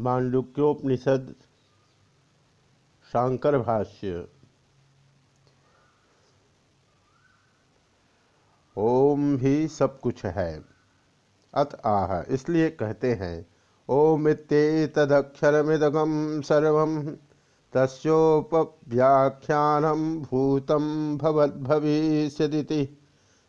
मांडुक्योपनिषद शांकर भाष्य। ओम भी सब कुछ है। अत आह, इसलिए कहते हैं, ओम तदक्षरमिदगम सर्व तस्ोपव्याख्यानम भूतम भवद्भविष्यदिति।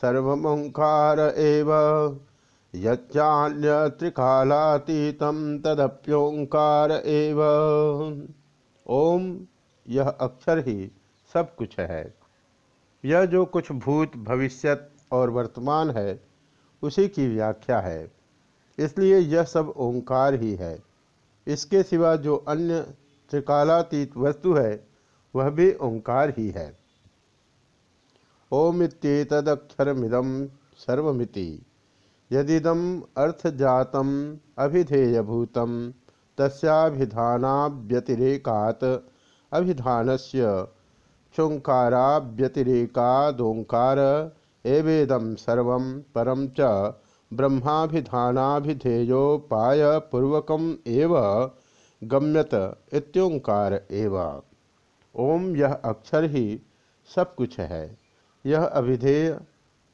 सर्वोंकार एव। यच्चान्यत्रिकालातीतम तदप्योंकार एव। ओम, यह अक्षर ही सब कुछ है। यह जो कुछ भूत, भविष्यत और वर्तमान है, उसी की व्याख्या है। इसलिए यह सब ओंकार ही है। इसके सिवा जो अन्य त्रिकालातीत वस्तु है, वह भी ओंकार ही है। ओमित्येतदक्षरमिदम सर्वमिति। यदिदम अर्थजातम अभिधेयभूतम तस्याभिधानाव्यतिरेकात् अभिधानस्य चुंकाराव्यतिरेकादोंकार एवेदम सर्व परम च ब्रह्माभिधानाभिधेयोपायपूर्वकम एव गम्यत इत्योंकार एव। ओम यह अक्षर ही सब कुछ है। यह अभिधेय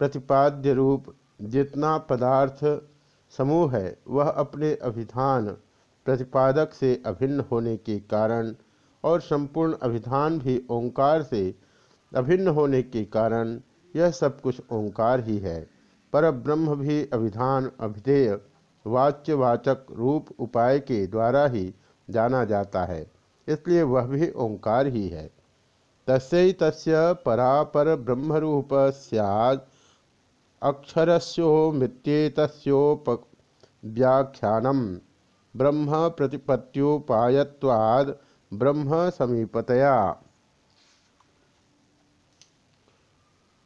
प्रतिपाद्य रूप जितना पदार्थ समूह है, वह अपने अभिधान प्रतिपादक से अभिन्न होने के कारण और संपूर्ण अभिधान भी ओंकार से अभिन्न होने के कारण यह सब कुछ ओंकार ही है। पर ब्रह्म भी अभिधान, अभिधेय, वाच्यवाचक रूप उपाय के द्वारा ही जाना जाता है, इसलिए वह भी ओंकार ही है। तस्य तस्य परापर ब्रह्मरूप सैद अक्षरस्योमित्येतस्योपव्याख्यानम। ब्रह्म प्रतिपत्योपायत्वाद ब्रह्म समीपतया।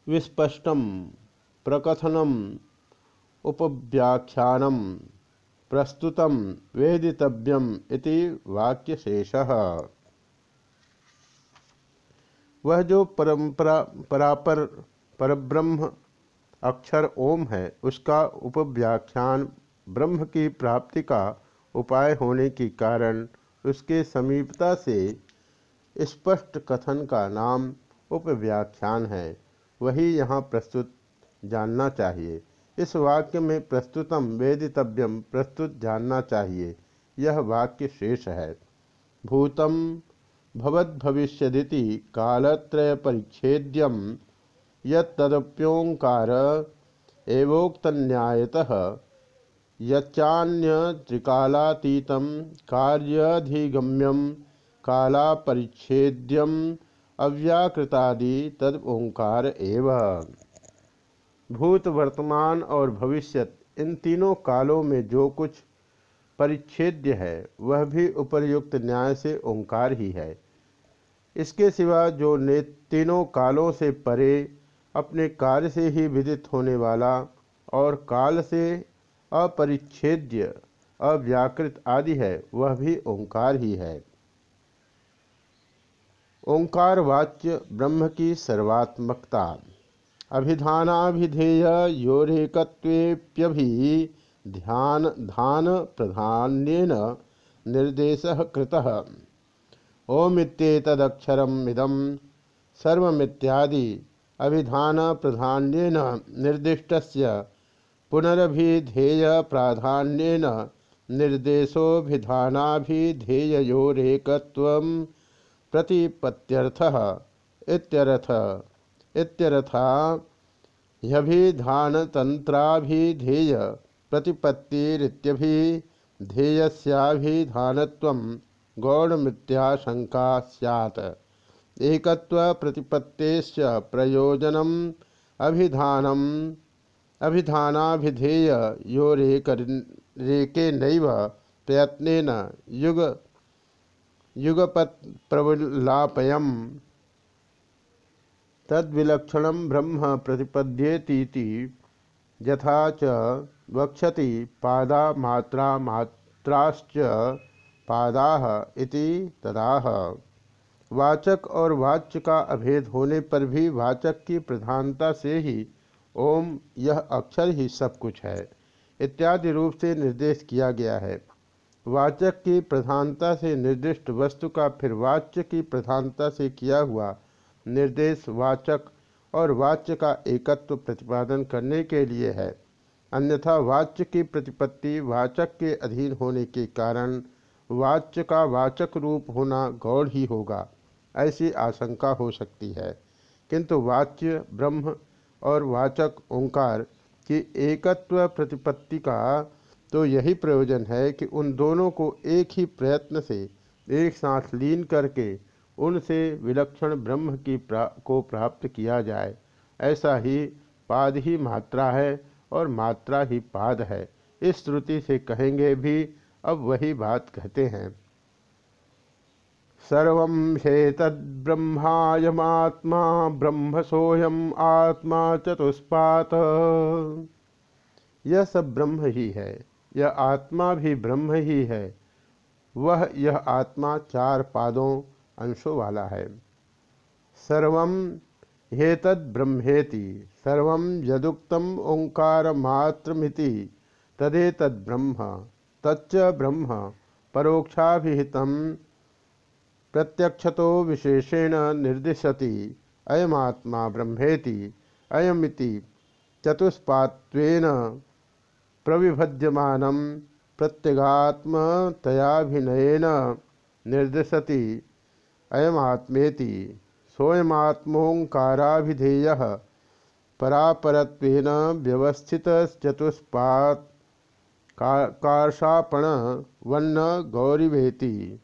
विस्पष्ट प्रकथनम। उपव्याख्यानम। प्रस्तुत वेदितव्यम वाक्यशेषः। वह जो परंपरा, परापर, परब्रह्म अक्षर ओम है, उसका उपव्याख्यान ब्रह्म की प्राप्ति का उपाय होने के कारण उसके समीपता से स्पष्ट कथन का नाम उपव्याख्यान है। वही यहाँ प्रस्तुत जानना चाहिए। इस वाक्य में प्रस्तुतम वेदितव्यम प्रस्तुत जानना चाहिए। यह वाक्य शेष है। भूतम भवद्भविष्यदिति कालत्रय परिच्छेद्यम यदप्योंकार एवोक्तन्यायतः यच्चान्यत्रिकालातीत कार्यधिगम्यम कालापरिच्छेद्यम अव्याकृतादि तद ओंकार एव। भूत, वर्तमान और भविष्यत, इन तीनों कालों में जो कुछ परिच्छेद्य है, वह भी उपर्युक्त न्याय से ओंकार ही है। इसके सिवा जो ने तीनों कालों से परे अपने कार्य से ही विदित होने वाला और काल से अपरिच्छेद्य, अव्याकृत आदि है, वह भी ओंकार ही है। ओंकार वाच्य ब्रह्म की सर्वात्मकता। अभिधानाभिधेय योरेकत्वेप्यभि ध्यान धान प्रधान्यन निर्देश कृतः। ओमित्येतदक्षरम इदम सर्वमित्यादि अभिधान प्राधान्यन निर्दिष्ट पुनरभिधेय प्राधान्यन निर्देशोभिधानाभिधेयोरेक प्रतिपत्यर्थ। इत्यर्थ। इत्यर्था ह्यभिधानतंत्राभिधेय प्रतिपत्तिरित्यभिधेयस्याभिधानत्वं गौणमित्याशंका सैत् एकत्व प्रतिपत्तेश्च प्रयोजनम अभिधानम। अभिधानाभिधेय यो रेक नैव प्रयत्न युग युगपत प्रवलापयम तद्विलक्षण ब्रह्म प्रतिपद्येती च वक्षति पादा मात्रा मात्राश्च पादा इति तदाह। वाचक और वाच्य का अभेद होने पर भी वाचक की प्रधानता से ही ओम यह अक्षर ही सब कुछ है, इत्यादि रूप से निर्देश किया गया है। वाचक की प्रधानता से निर्दिष्ट वस्तु का फिर वाच्य की प्रधानता से किया हुआ निर्देश वाचक और वाच्य का एकत्व प्रतिपादन करने के लिए है। अन्यथा वाच्य की प्रतिपत्ति वाचक के अधीन होने के कारण वाच्य का वाचक रूप होना गौड़ ही होगा। ऐसी आशंका हो सकती है। किंतु वाच्य ब्रह्म और वाचक ओंकार की एकत्व प्रतिपत्ति का तो यही प्रयोजन है कि उन दोनों को एक ही प्रयत्न से एक साथ लीन करके उनसे विलक्षण ब्रह्म की प्रा, को प्राप्त किया जाए। ऐसा ही पाद ही मात्रा है और मात्रा ही पाद है। इस श्रुति से कहेंगे भी अब वही बात कहते हैं। सर्व हेतद्ब्रह्मायमात्मा ब्रह्म सोयम आत्मा चतुष्पात। यह सब ब्रह्म ही है, यह आत्मा भी ब्रह्म ही है। वह यह आत्मा चार पादों अंशों वाला है। सर्व हेतद ब्रह्मेति सर्व यदुक्तम ओंकार मात्रमिति तदेतद ब्रह्म तच्च ब्रह्म परोक्षाभिहित प्रत्यक्षतो विशेषेण निर्दिशति। अयमात्मा ब्रह्मेति। अयमिति चतुष्पात्वेन प्रविभज्यमानं प्रत्यगात्मतयाभिनयेन निर्दिशति। अयमात्मेति सोऽयमात्मोङ्काराभिधेयः परापरत्वेन व्यवस्थितचतुष्पात् कार्षापण वन्न गौरीवेति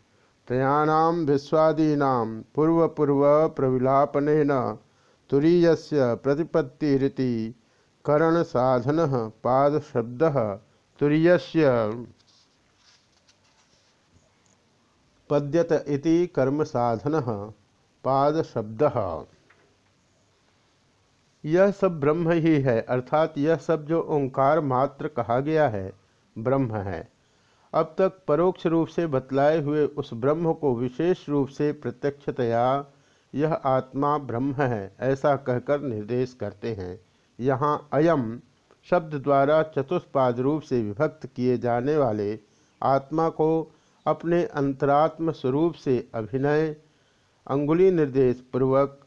त्रयाणाम विश्वादीना पूर्वपूर्व प्रविलापन तुरीय प्रतिपत्तिरिति करण साधन पाद शब्द तुरीय पद्यत इति कर्म साधन पाद शब्द यह सब ब्रह्म ही है, अर्थात यह सब जो ओंकार मात्र कहा गया है, ब्रह्म है। अब तक परोक्ष रूप से बतलाए हुए उस ब्रह्म को विशेष रूप से प्रत्यक्षतया यह आत्मा ब्रह्म है, ऐसा कहकर निर्देश करते हैं। यहाँ अयम शब्द द्वारा चतुष्पाद रूप से विभक्त किए जाने वाले आत्मा को अपने अंतरात्म स्वरूप से अभिनय, अंगुली निर्देश पूर्वक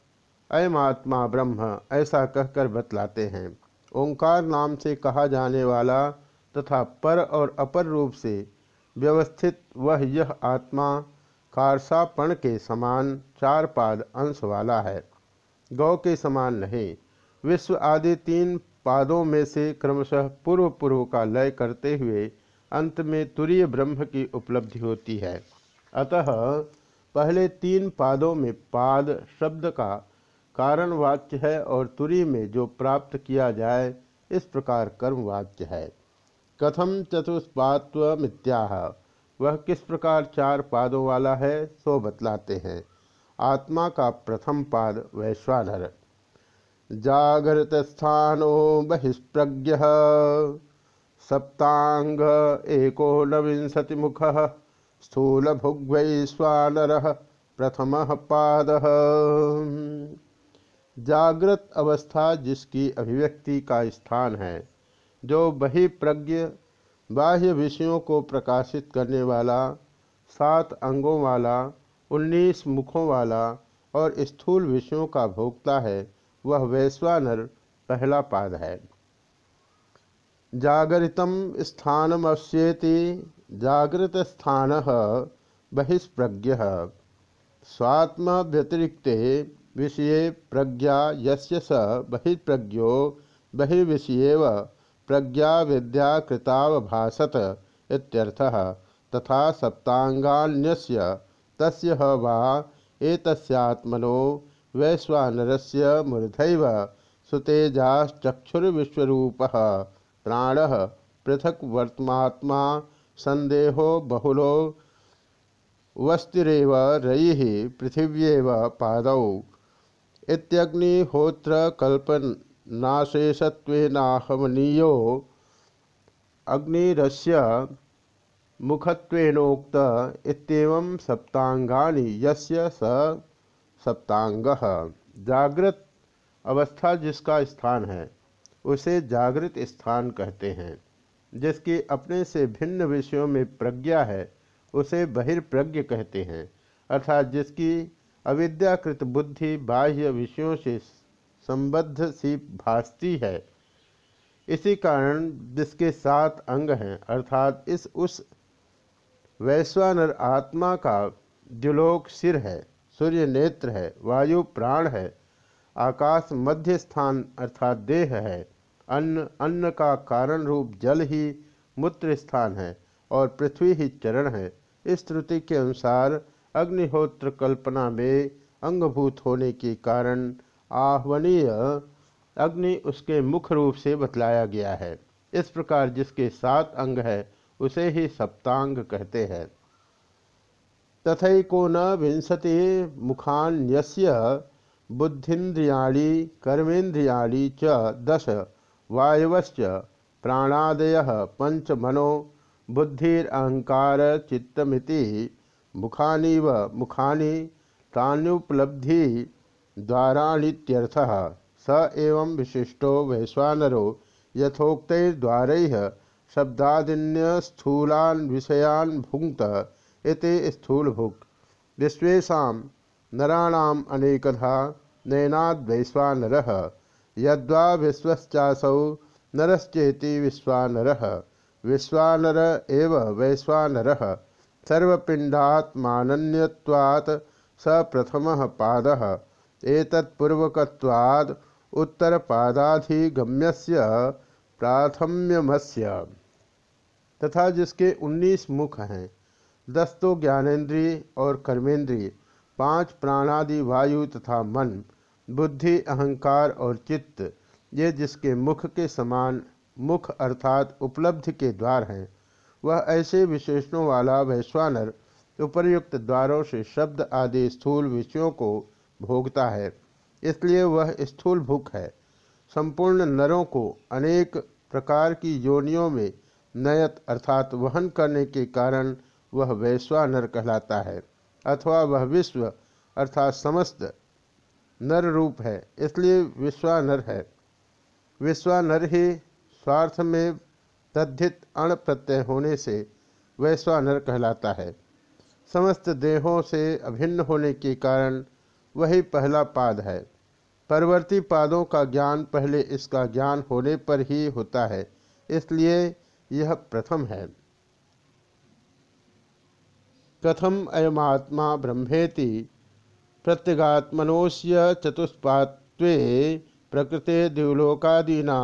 अयम आत्मा ब्रह्म, ऐसा कहकर बतलाते हैं। ओंकार नाम से कहा जाने वाला तथा पर और अपर रूप से व्यवस्थित, वह यह आत्मा कारसापण के समान चार पाद अंश वाला है। गौ के समान नहीं, विश्व आदि तीन पादों में से क्रमशः पूर्व पूर्व का लय करते हुए अंत में तुरीय ब्रह्म की उपलब्धि होती है। अतः पहले तीन पादों में पाद शब्द का कारण वाक्य है और तुरी में जो प्राप्त किया जाए, इस प्रकार कर्म वाक्य है। कथम चतुष्पात्वमित्याह वह किस प्रकार चार पादों वाला है, सो बतलाते हैं। आत्मा का प्रथम पाद वैश्वानर। जागृत स्थानो बहिष्प्रज्ञ। सप्तांग एको नविंशति मुख। स्थूल भुग्वैश्वानर प्रथम पाद। जागृत अवस्था जिसकी अभिव्यक्ति का स्थान है जो बहिप्रज्ञ बाह्य विषयों को प्रकाशित करने वाला, सात अंगों वाला, उन्नीस मुखों वाला और स्थूल विषयों का भोक्ता है, वह वैश्वानर पहला पाद है। जागरितम स्थानमस्येति जागृत स्थान बहिष्प्रज्ञ। स्वात्म व्यतिरिक्ते विषय प्रज्ञा यस्य स बहिप्रज्ञो बहिर्विषयेव प्रज्ञा विद्या कृतावभासत इत्यर्थः तथा सप्तांगान्यस्य तस्य वा एतस्यात्मनो वैश्वानरस्य मूर्धैव सुतेजाश्चक्षुर्विश्वरूपः प्राणः पृथक वर्तमात्मा संदेहो बहुलो वस्तिरेव रयि पृथिव्येव पादौ इत्यग्निहोत्र नाशेषत्वेनाहमनीयो अग्निरस्य मुखत्वेनोक्त इत्येवं सप्तांगानि यस्य स सप्तांग जागृत अवस्था जिसका स्थान है, उसे जागृत स्थान कहते हैं। जिसकी अपने से भिन्न विषयों में प्रज्ञा है, उसे बहिर्प्रज्ञ कहते हैं। अर्थात जिसकी अविद्याकृत बुद्धि बाह्य विषयों से संबद्ध सी भासती है। इसी कारण जिसके सात अंग हैं, अर्थात इस उस वैश्वानर आत्मा का द्युलोक सिर है, सूर्य नेत्र है, वायु प्राण है, आकाश मध्य स्थान अर्थात देह है, अन्न अन्न का कारण रूप जल ही मूत्र स्थान है और पृथ्वी ही चरण है। इस श्रुति के अनुसार अग्निहोत्र कल्पना में अंगभूत होने के कारण आह्वनीय अग्नि उसके मुख रूप से बतलाया गया है। इस प्रकार जिसके सात अंग है, उसे ही सप्तांग कहते हैं। तथको न विंशति मुखान्यस्य बुद्धिन्द्रियाणी, कर्मेन्द्रियाणी च दश वायवश्च प्राणादय पंच मनो बुद्धिरहंकार चित्तमिति मुखानीव मुखानि तानुपलब्धि द्वाराणीत्यर्थः। स एवं विशिष्टो वैश्वानरो यथोक्तद्वारैः शब्दादिन्यस्थूलान् विषयान् भुंक्त इति स्थूलभुक्। विश्वेशा नराणाम् अनेकधा नयनाद्वैश्वानरः। यद्वा विश्वश्चासौ नरश्चेति विश्वानरः। विश्वानर एव वैश्वानरः। सर्वपिंडात्मान्यवात् स प्रथम पाद। एतत्पूर्वकवाद उत्तर पादाधिगम्य प्राथम्यमस्य। तथा जिसके उन्नीस मुख हैं दस तो ज्ञानेन्द्रिय और कर्मेंद्रिय पाँच प्राणादि वायु तथा मन, बुद्धि, अहंकार और चित्त, ये जिसके मुख के समान मुख अर्थात उपलब्धि के द्वार हैं, वह ऐसे विशेषणों वाला वैश्वानर, उपर्युक्त द्वारों से शब्द आदि स्थूल विषयों को भोगता है, इसलिए वह स्थूल भूख है। संपूर्ण नरों को अनेक प्रकार की योनियों में नयत अर्थात वहन करने के कारण वह वैश्वानर कहलाता है, अथवा वह विश्व अर्थात समस्त नर रूप है, इसलिए विश्वानर है। विश्वानर ही स्वार्थ में तद्धित अण प्रत्यय होने से वैश्वानर कहलाता है। समस्त देहों से अभिन्न होने के कारण वही पहला पाद है। परवर्ती पादों का ज्ञान पहले इसका ज्ञान होने पर ही होता है, इसलिए यह प्रथम है। कथम अयमात्मा ब्रह्मेति प्रत्यगात्मनोस्य चतुष्पात्वे प्रकृते द्युलोकादीना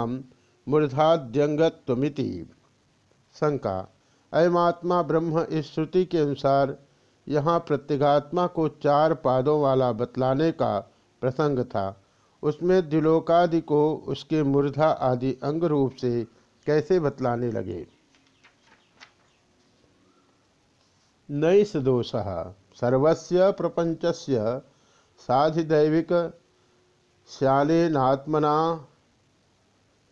मूर्धाद्यंगत्वमिति शंका। अयमात्मा ब्रह्म इस श्रुति के अनुसार यहाँ प्रत्यगात्मा को चार पादों वाला बतलाने का प्रसंग था। उसमें दिलोकादि को उसके मूर्धा आदि अंग रूप से कैसे बतलाने लगे? नई नैस दोष। सर्वस्य प्रपंचस्य साधिदैविक श्यालेनात्मना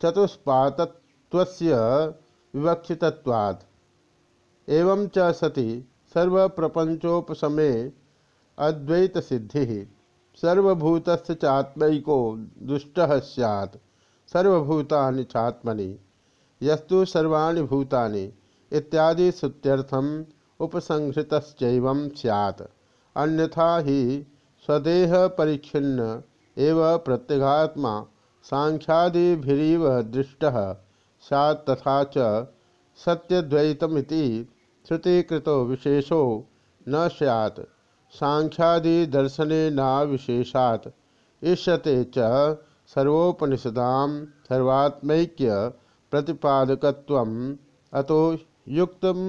चतुष्पातत्वस्य विवक्षितत्वात्। एवं च सर्वप्रपंचोपशमे अद्वैत सिद्धि सर्वभूत चात्मको दुष्ट सैत् सर्वभूतानि चात्मनि, यस्तु सर्वाणि भूतानि इत्यादि श्रुत्यर्थम उपसंहृतश्चैवं स्यात्। अन्यथा ही स्वदेह परिच्छिन्न एव प्रत्यगात्मा सांख्यादिभिरीव दृष्ट सैत् तथा च सत्यद्वैतमिति श्रुतिकृतो विशेषो न सैत् सांख्यादिदर्शने न विशेषात्। इष्यते च सर्वोपनिषदां सर्वात्मैक्य प्रतिपादकत्वम् अतो युक्तम्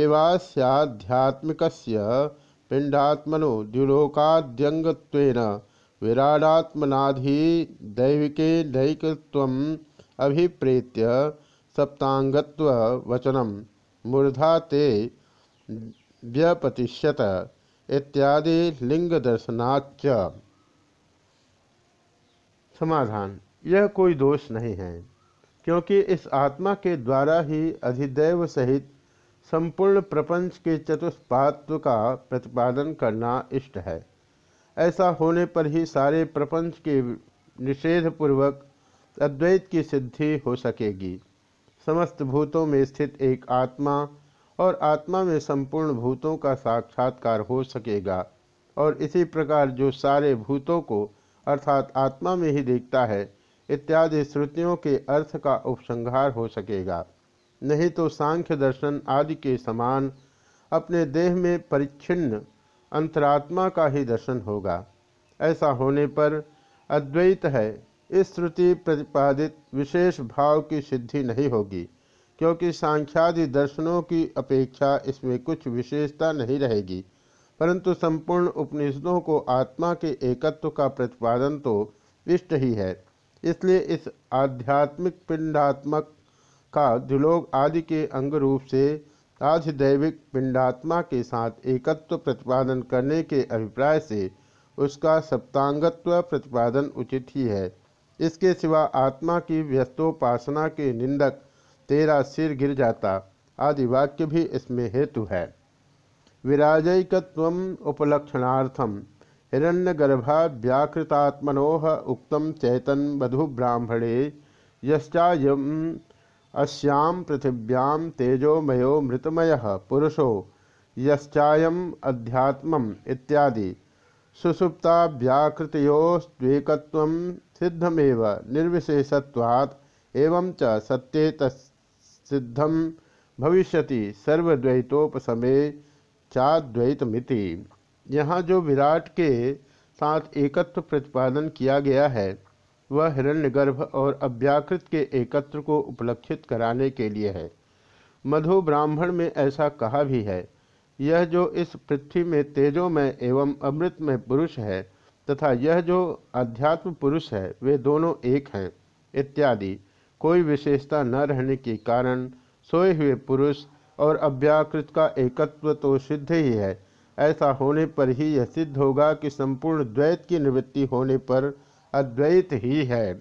एवास्याध्यात्मिकस्य पिंडात्मनो द्युलोकाद्यंगत्वेन विराडात्मनाधिदैविके दैकत्वम् अभिप्रेत्य सप्तांगत्व वचनम मूर्धा ते व्यपतिष्यत इत्यादि लिंग दर्शनाच समाधान। यह कोई दोष नहीं है, क्योंकि इस आत्मा के द्वारा ही अधिदैव सहित संपूर्ण प्रपंच के चतुष्पात्व का प्रतिपादन करना इष्ट है। ऐसा होने पर ही सारे प्रपंच के निषेध पूर्वक अद्वैत की सिद्धि हो सकेगी। समस्त भूतों में स्थित एक आत्मा और आत्मा में संपूर्ण भूतों का साक्षात्कार हो सकेगा। और इसी प्रकार जो सारे भूतों को अर्थात आत्मा में ही देखता है, इत्यादि श्रुतियों के अर्थ का उपसंहार हो सकेगा। नहीं तो सांख्य दर्शन आदि के समान अपने देह में परिच्छिन्न अंतरात्मा का ही दर्शन होगा। ऐसा होने पर अद्वैत है इस श्रुति प्रतिपादित विशेष भाव की सिद्धि नहीं होगी, क्योंकि सांख्यादि दर्शनों की अपेक्षा इसमें कुछ विशेषता नहीं रहेगी। परंतु संपूर्ण उपनिषदों को आत्मा के एकत्व का प्रतिपादन तो इष्ट ही है। इसलिए इस आध्यात्मिक पिंडात्मक का दुलोक आदि के अंग रूप से आधिदैविक पिंडात्मा के साथ एकत्व प्रतिपादन करने के अभिप्राय से उसका सप्तांगत्व प्रतिपादन उचित ही है। इसके सिवा आत्मा की व्यस्तोपासना के निंदक तेरा सिर गिर जाता, आदि वाक्य भी इसमें हेतु है। विराजकत्व उपलक्षणार्थम हिरण्यगर्भाव्याकृतात्मनोह उक्तम चैतन बधु ब्राह्मणे यश्चायम अस्याम पृथिव्याम तेजोमयो मृतमय पुरुषो, यश्चायम अध्यात्म इत्यादि। सुसुप्ताव्याकृतोस्वेकत्व सिद्धमेव निर्विशेषत्वात् एवं च सत्ये सिद्धम भविष्यति सर्वद्वैतोपसमे चाद्वैतमिति। यहाँ जो विराट के साथ एकत्व प्रतिपादन किया गया है, वह हिरण्यगर्भ और अव्याकृत के एकत्र को उपलक्षित कराने के लिए है। मधु ब्राह्मण में ऐसा कहा भी है, यह जो इस पृथ्वी में तेजोमय एवं अमृतमय पुरुष है तथा यह जो अध्यात्म पुरुष है, वे दोनों एक हैं, इत्यादि। कोई विशेषता न रहने के कारण सोए हुए पुरुष और अव्याकृत का एकत्व तो सिद्ध ही है। ऐसा होने पर ही यह सिद्ध होगा कि संपूर्ण द्वैत की निवृत्ति होने पर अद्वैत ही है।